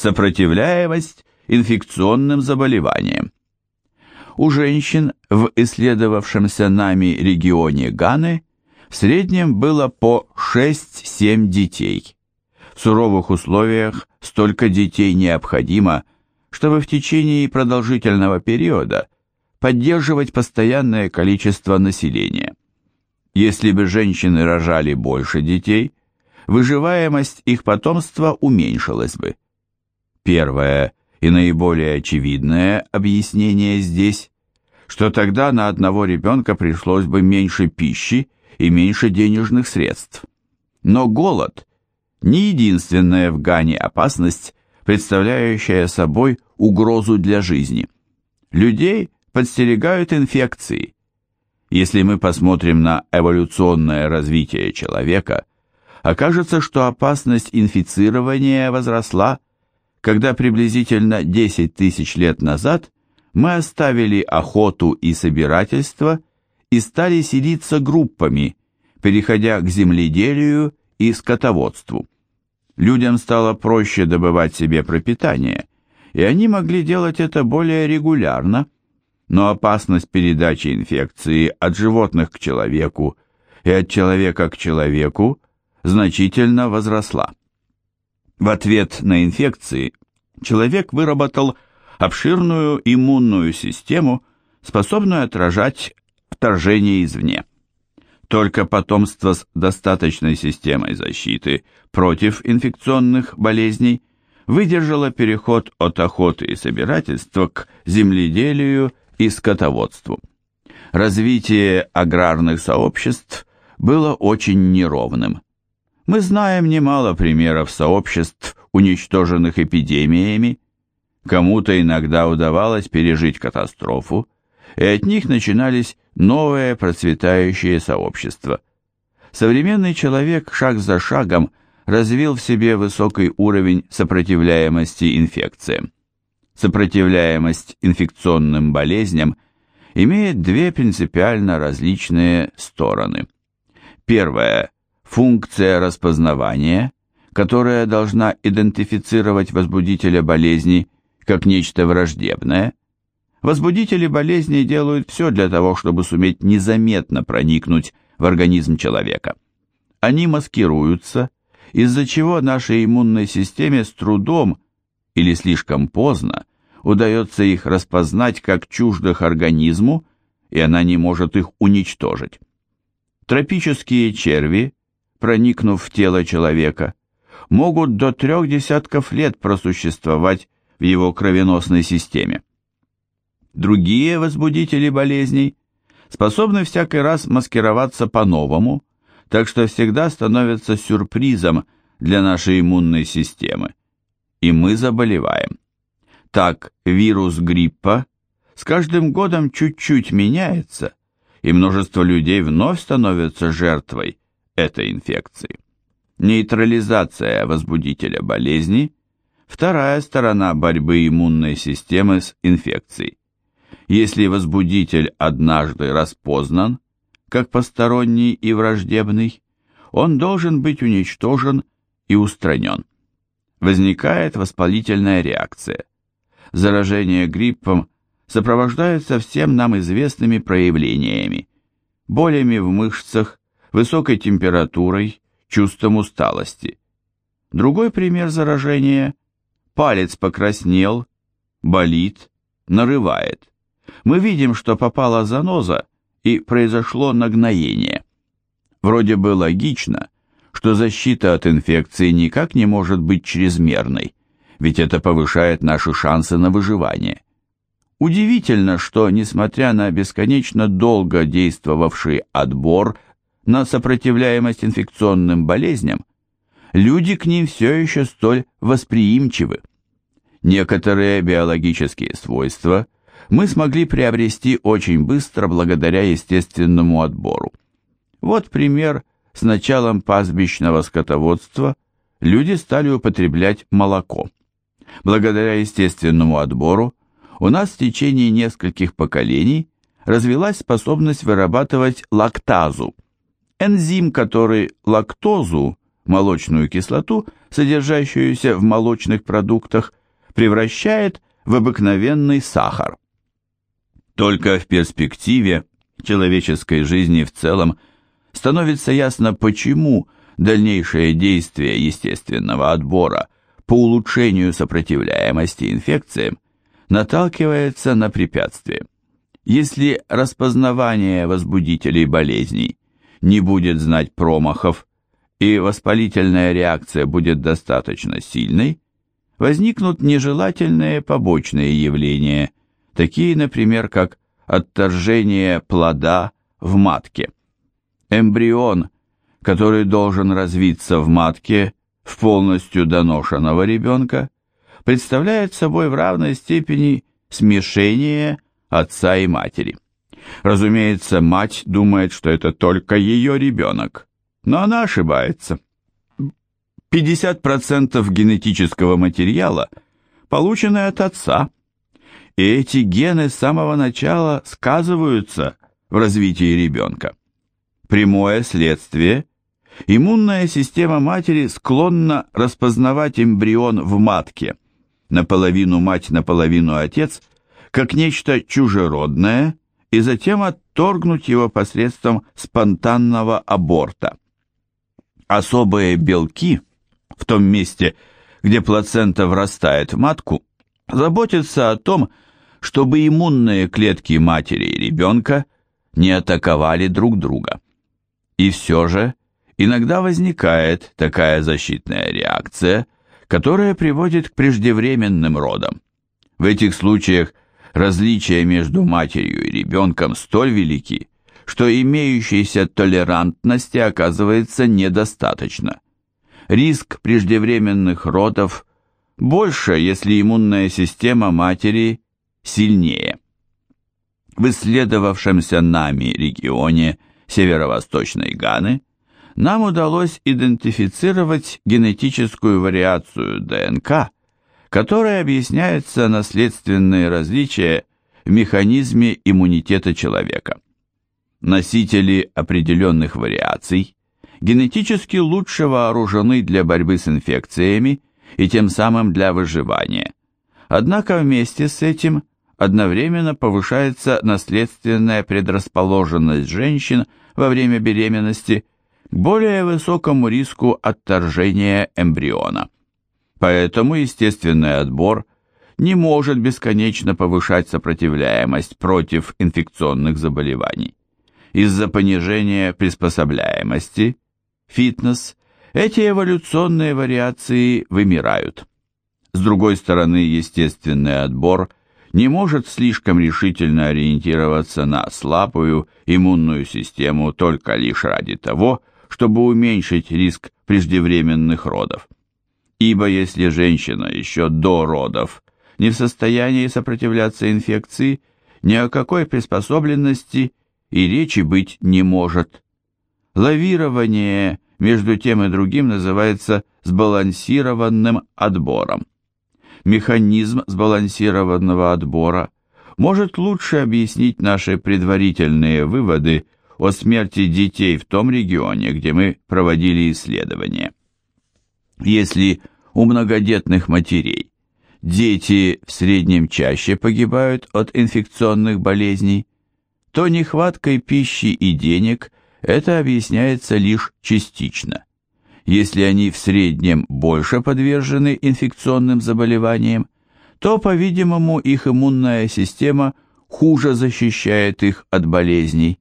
Сопротивляемость инфекционным заболеваниям. У женщин в исследовавшемся нами регионе Ганы в среднем было по 6-7 детей. В суровых условиях столько детей необходимо, чтобы в течение продолжительного периода поддерживать постоянное количество населения. Если бы женщины рожали больше детей, выживаемость их потомства уменьшилась бы. Первое и наиболее очевидное объяснение здесь, что тогда на одного ребенка пришлось бы меньше пищи и меньше денежных средств. Но голод – не единственная в Гане опасность, представляющая собой угрозу для жизни. Людей подстерегают инфекции. Если мы посмотрим на эволюционное развитие человека, окажется, что опасность инфицирования возросла – когда приблизительно 10 тысяч лет назад мы оставили охоту и собирательство и стали селиться группами, переходя к земледелию и скотоводству. Людям стало проще добывать себе пропитание, и они могли делать это более регулярно, но опасность передачи инфекции от животных к человеку и от человека к человеку значительно возросла. В ответ на инфекции человек выработал обширную иммунную систему, способную отражать вторжение извне. Только потомство с достаточной системой защиты против инфекционных болезней выдержало переход от охоты и собирательства к земледелию и скотоводству. Развитие аграрных сообществ было очень неровным. Мы знаем немало примеров сообществ, уничтоженных эпидемиями. Кому-то иногда удавалось пережить катастрофу, и от них начинались новые процветающие сообщества. Современный человек шаг за шагом развил в себе высокий уровень сопротивляемости инфекциям. Сопротивляемость инфекционным болезням имеет две принципиально различные стороны. Первая – Функция распознавания, которая должна идентифицировать возбудителя болезни как нечто враждебное, возбудители болезни делают все для того, чтобы суметь незаметно проникнуть в организм человека. Они маскируются, из-за чего нашей иммунной системе с трудом или слишком поздно удается их распознать как чуждых организму, и она не может их уничтожить. Тропические черви проникнув в тело человека, могут до трех десятков лет просуществовать в его кровеносной системе. Другие возбудители болезней способны всякий раз маскироваться по-новому, так что всегда становятся сюрпризом для нашей иммунной системы, и мы заболеваем. Так, вирус гриппа с каждым годом чуть-чуть меняется, и множество людей вновь становятся жертвой этой инфекции. Нейтрализация возбудителя болезни – вторая сторона борьбы иммунной системы с инфекцией. Если возбудитель однажды распознан, как посторонний и враждебный, он должен быть уничтожен и устранен. Возникает воспалительная реакция. Заражение гриппом сопровождается всем нам известными проявлениями, болями в мышцах, высокой температурой, чувством усталости. Другой пример заражения – палец покраснел, болит, нарывает. Мы видим, что попала заноза и произошло нагноение. Вроде бы логично, что защита от инфекции никак не может быть чрезмерной, ведь это повышает наши шансы на выживание. Удивительно, что, несмотря на бесконечно долго действовавший отбор – на сопротивляемость инфекционным болезням, люди к ним все еще столь восприимчивы. Некоторые биологические свойства мы смогли приобрести очень быстро благодаря естественному отбору. Вот пример с началом пастбищного скотоводства люди стали употреблять молоко. Благодаря естественному отбору у нас в течение нескольких поколений развилась способность вырабатывать лактазу – Энзим, который лактозу, молочную кислоту, содержащуюся в молочных продуктах, превращает в обыкновенный сахар. Только в перспективе человеческой жизни в целом становится ясно, почему дальнейшее действие естественного отбора по улучшению сопротивляемости инфекциям наталкивается на препятствие. Если распознавание возбудителей болезней не будет знать промахов и воспалительная реакция будет достаточно сильной, возникнут нежелательные побочные явления, такие, например, как отторжение плода в матке. Эмбрион, который должен развиться в матке в полностью доношенного ребенка, представляет собой в равной степени смешение отца и матери. Разумеется, мать думает, что это только ее ребенок, но она ошибается. 50% генетического материала получены от отца, и эти гены с самого начала сказываются в развитии ребенка. Прямое следствие – иммунная система матери склонна распознавать эмбрион в матке, наполовину мать, наполовину отец, как нечто чужеродное и затем отторгнуть его посредством спонтанного аборта. Особые белки в том месте, где плацента врастает в матку, заботятся о том, чтобы иммунные клетки матери и ребенка не атаковали друг друга. И все же иногда возникает такая защитная реакция, которая приводит к преждевременным родам. В этих случаях различия между матерью и ребенком столь велики, что имеющейся толерантности оказывается недостаточно. Риск преждевременных родов больше, если иммунная система матери сильнее. В исследовавшемся нами регионе северо-восточной Ганы нам удалось идентифицировать генетическую вариацию ДНК, которой объясняются наследственные различия в механизме иммунитета человека. Носители определенных вариаций генетически лучше вооружены для борьбы с инфекциями и тем самым для выживания. Однако вместе с этим одновременно повышается наследственная предрасположенность женщин во время беременности к более высокому риску отторжения эмбриона. Поэтому естественный отбор не может бесконечно повышать сопротивляемость против инфекционных заболеваний. Из-за понижения приспособляемости, фитнес, эти эволюционные вариации вымирают. С другой стороны, естественный отбор не может слишком решительно ориентироваться на слабую иммунную систему только лишь ради того, чтобы уменьшить риск преждевременных родов ибо если женщина еще до родов не в состоянии сопротивляться инфекции, ни о какой приспособленности и речи быть не может. Лавирование между тем и другим называется сбалансированным отбором. Механизм сбалансированного отбора может лучше объяснить наши предварительные выводы о смерти детей в том регионе, где мы проводили исследования. Если у многодетных матерей дети в среднем чаще погибают от инфекционных болезней, то нехваткой пищи и денег это объясняется лишь частично. Если они в среднем больше подвержены инфекционным заболеваниям, то, по-видимому, их иммунная система хуже защищает их от болезней.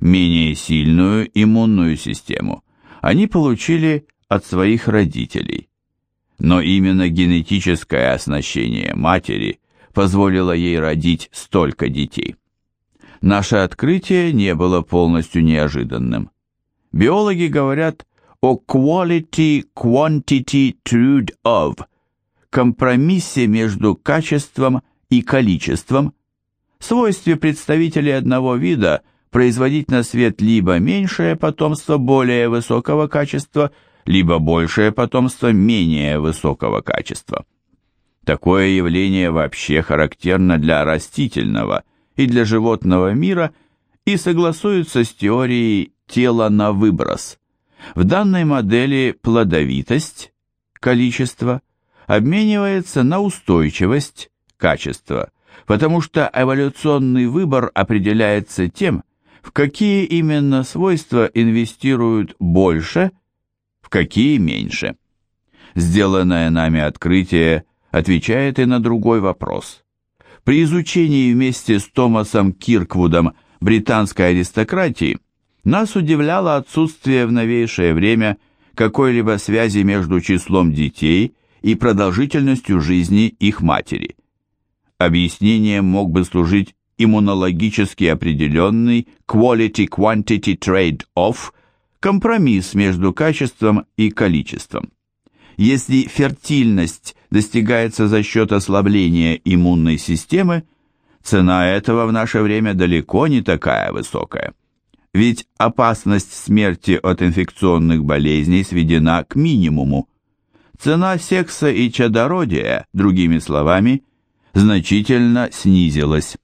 Менее сильную иммунную систему они получили от своих родителей. Но именно генетическое оснащение матери позволило ей родить столько детей. Наше открытие не было полностью неожиданным. Биологи говорят о quality-quantity truth of, компромиссе между качеством и количеством, свойстве представителей одного вида производить на свет либо меньшее потомство более высокого качества – либо большее потомство менее высокого качества. Такое явление вообще характерно для растительного и для животного мира и согласуется с теорией тела на выброс. В данной модели плодовитость, количество, обменивается на устойчивость, качество, потому что эволюционный выбор определяется тем, в какие именно свойства инвестируют больше, в какие меньше. Сделанное нами открытие отвечает и на другой вопрос. При изучении вместе с Томасом Кирквудом британской аристократии нас удивляло отсутствие в новейшее время какой-либо связи между числом детей и продолжительностью жизни их матери. Объяснением мог бы служить иммунологически определенный quality-quantity trade-off, компромисс между качеством и количеством. Если фертильность достигается за счет ослабления иммунной системы, цена этого в наше время далеко не такая высокая. Ведь опасность смерти от инфекционных болезней сведена к минимуму. Цена секса и чадородия, другими словами, значительно снизилась.